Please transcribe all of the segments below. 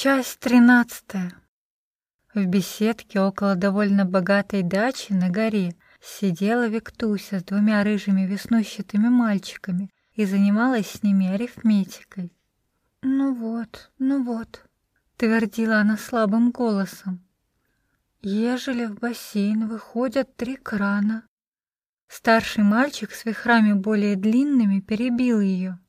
Часть тринадцатая. В беседке около довольно богатой дачи на горе сидела Виктуся с двумя рыжими веснущатыми мальчиками и занималась с ними арифметикой. «Ну вот, ну вот», — твердила она слабым голосом. «Ежели в бассейн выходят три крана». Старший мальчик с вихрами более длинными перебил ее.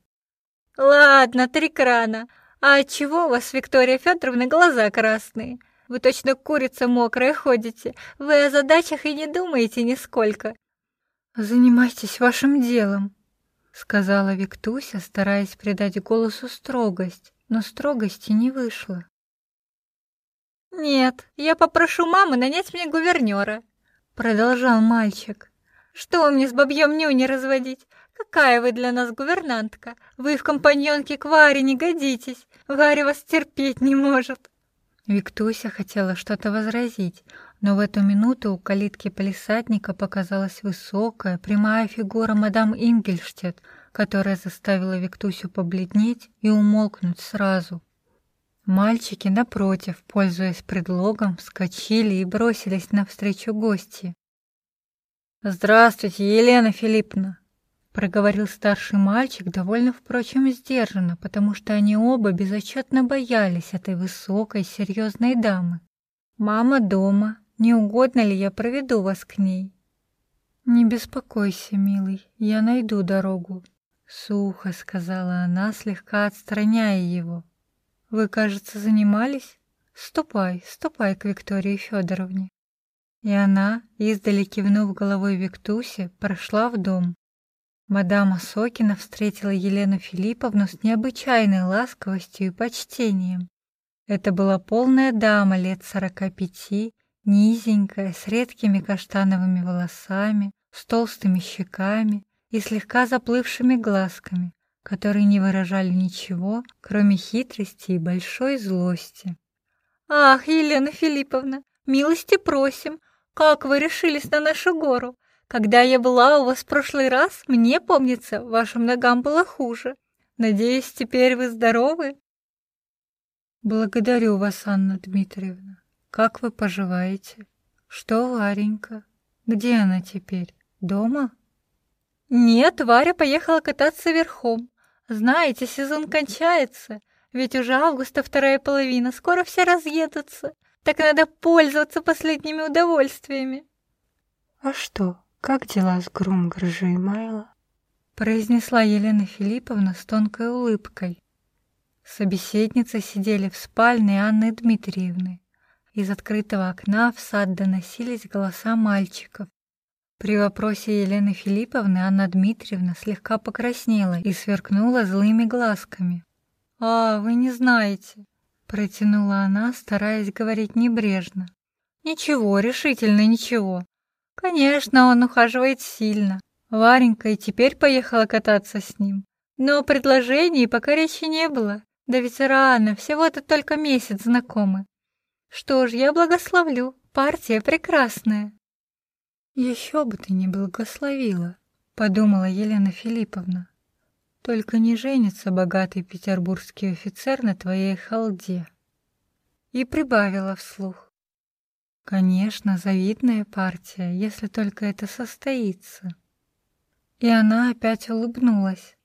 «Ладно, три крана. А отчего у вас, Виктория Федоровна, глаза красные? Вы точно курица мокрая ходите. Вы о задачах и не думаете нисколько». «Занимайтесь вашим делом», — сказала Виктуся, стараясь придать голосу строгость, но строгости не вышло. «Нет, я попрошу мамы нанять мне гувернера», — продолжал мальчик. «Что мне с бабьем нюни разводить? Какая вы для нас гувернантка? Вы в компаньонке к Варе не годитесь. Варя вас терпеть не может». Виктуся хотела что-то возразить, но в эту минуту у калитки полисадника показалась высокая, прямая фигура мадам Ингельштет, которая заставила Виктусю побледнеть и умолкнуть сразу. Мальчики, напротив, пользуясь предлогом, вскочили и бросились навстречу гости. «Здравствуйте, Елена Филипповна!» — проговорил старший мальчик, довольно, впрочем, сдержанно, потому что они оба безотчетно боялись этой высокой, серьезной дамы. «Мама дома. Не угодно ли я проведу вас к ней?» «Не беспокойся, милый, я найду дорогу», — сухо сказала она, слегка отстраняя его. «Вы, кажется, занимались? Ступай, ступай к Виктории Федоровне». И она, издали кивнув головой Виктусе, прошла в дом. Мадам Осокина встретила Елену Филипповну с необычайной ласковостью и почтением. Это была полная дама лет сорока пяти, низенькая, с редкими каштановыми волосами, с толстыми щеками и слегка заплывшими глазками, которые не выражали ничего, кроме хитрости и большой злости. «Ах, Елена Филипповна, милости просим! Как вы решились на нашу гору? Когда я была у вас в прошлый раз, мне, помнится, вашим ногам было хуже. Надеюсь, теперь вы здоровы?» «Благодарю вас, Анна Дмитриевна. Как вы поживаете? Что Варенька? Где она теперь? Дома?» «Нет, Варя поехала кататься верхом. Знаете, сезон кончается, ведь уже августа вторая половина, скоро все разъедутся. Так надо пользоваться последними удовольствиями». «А что, «Как дела с Грумгржи, Майло?» произнесла Елена Филипповна с тонкой улыбкой. Собеседницы сидели в спальне Анны Дмитриевны. Из открытого окна в сад доносились голоса мальчиков. При вопросе Елены Филипповны Анна Дмитриевна слегка покраснела и сверкнула злыми глазками. «А, вы не знаете», — протянула она, стараясь говорить небрежно. «Ничего, решительно ничего. Конечно, он ухаживает сильно. Варенька и теперь поехала кататься с ним. Но предложений пока речи не было. Да ведь рано, всего-то только месяц знакомы. Что ж, я благословлю, партия прекрасная. Еще бы ты не благословила, подумала Елена Филипповна. Только не женится богатый петербургский офицер на твоей халде. И прибавила вслух. Конечно, завидная партия, если только это состоится. И она опять улыбнулась.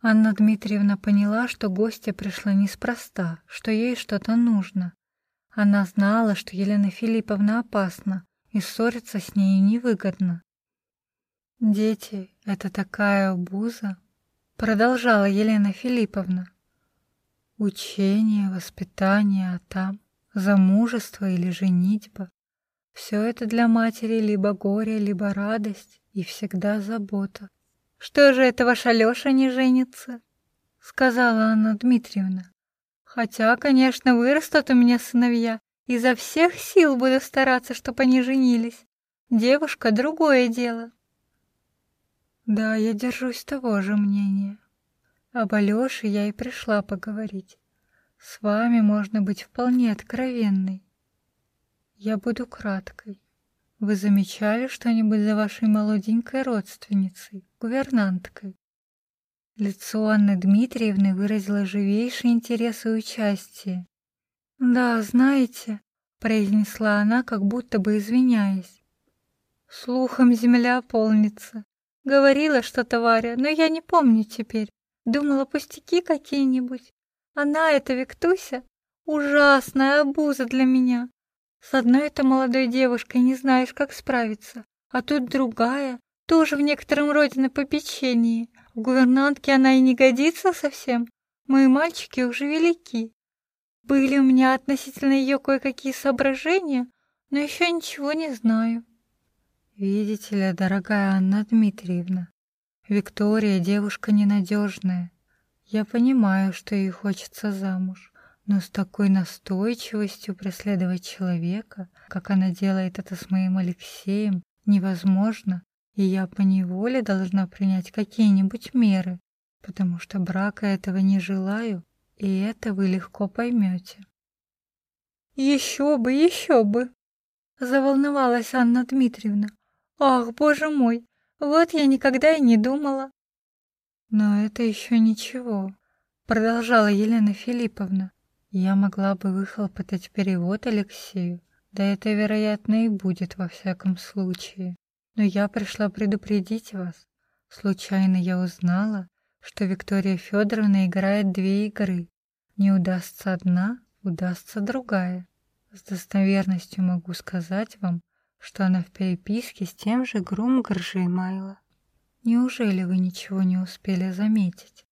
Анна Дмитриевна поняла, что гостья пришла неспроста, что ей что-то нужно. Она знала, что Елена Филипповна опасна, и ссориться с ней невыгодно. «Дети — это такая обуза», — продолжала Елена Филипповна. «Учение, воспитание, а там замужество или женитьба. Все это для матери либо горе, либо радость и всегда забота. «Что же это ваш Алеша не женится?» — сказала Анна Дмитриевна. «Хотя, конечно, вырастут у меня сыновья, изо всех сил буду стараться, чтобы они женились. Девушка — другое дело». «Да, я держусь того же мнения. Об Алёше я и пришла поговорить. С вами можно быть вполне откровенной. Я буду краткой. Вы замечали что-нибудь за вашей молоденькой родственницей, гувернанткой? Лицо Анны Дмитриевны выразило живейший интерес и участие. «Да, знаете», — произнесла она, как будто бы извиняясь. «Слухом земля полнится. Говорила что-то Варя, но я не помню теперь. Думала, пустяки какие-нибудь. Она, эта Виктуся, ужасная обуза для меня. С одной этой молодой девушкой не знаешь, как справиться, а тут другая, тоже в некотором роде на попечении. В гувернантке она и не годится совсем. Мои мальчики уже велики. Были у меня относительно ее кое-какие соображения, но еще ничего не знаю. Видите ли, дорогая Анна Дмитриевна, Виктория девушка ненадежная. Я понимаю, что ей хочется замуж, но с такой настойчивостью преследовать человека, как она делает это с моим Алексеем, невозможно, и я поневоле должна принять какие-нибудь меры, потому что брака этого не желаю, и это вы легко поймете. Еще бы, еще бы! Заволновалась Анна Дмитриевна. Ах, боже мой, вот я никогда и не думала. Но это еще ничего, продолжала Елена Филипповна. Я могла бы выхлопотать перевод Алексею, да это, вероятно, и будет во всяком случае. Но я пришла предупредить вас. Случайно я узнала, что Виктория Федоровна играет две игры. Не удастся одна, удастся другая. С достоверностью могу сказать вам, что она в переписке с тем же Грум Гржимайло. Неужели вы ничего не успели заметить?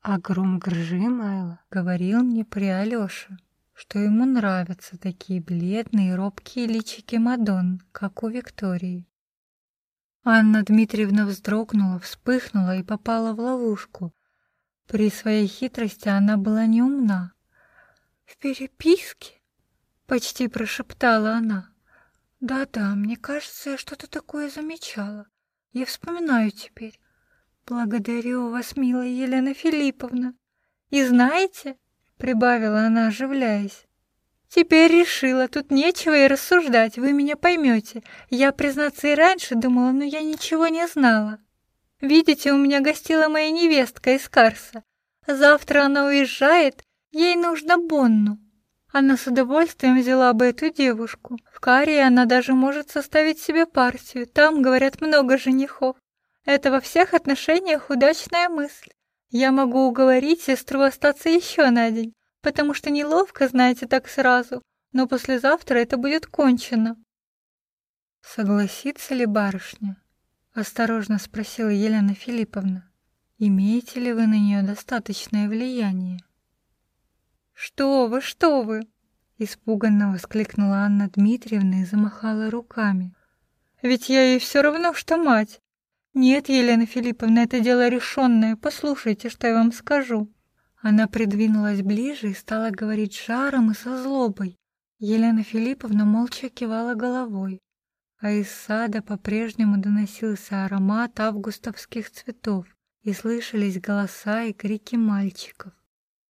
А Грум Гржимайло говорил мне при Алёше, что ему нравятся такие бледные робкие личики Мадон, как у Виктории. Анна Дмитриевна вздрогнула, вспыхнула и попала в ловушку. При своей хитрости она была неумна. «В переписке?» — почти прошептала она. «Да-да, мне кажется, я что-то такое замечала. Я вспоминаю теперь. Благодарю вас, милая Елена Филипповна. И знаете, — прибавила она, оживляясь, — теперь решила, тут нечего и рассуждать, вы меня поймете. Я, признаться, и раньше думала, но я ничего не знала. Видите, у меня гостила моя невестка из Карса. Завтра она уезжает, ей нужно Бонну. Она с удовольствием взяла бы эту девушку. В Карии она даже может составить себе партию. Там, говорят, много женихов. Это во всех отношениях удачная мысль. Я могу уговорить сестру остаться еще на день, потому что неловко, знаете, так сразу, но послезавтра это будет кончено. Согласится ли барышня? Осторожно спросила Елена Филипповна. Имеете ли вы на нее достаточное влияние? «Что вы, что вы!» Испуганно воскликнула Анна Дмитриевна и замахала руками. «Ведь я ей все равно, что мать. Нет, Елена Филипповна, это дело решенное. Послушайте, что я вам скажу». Она придвинулась ближе и стала говорить жаром и со злобой. Елена Филипповна молча кивала головой, а из сада по-прежнему доносился аромат августовских цветов и слышались голоса и крики мальчиков.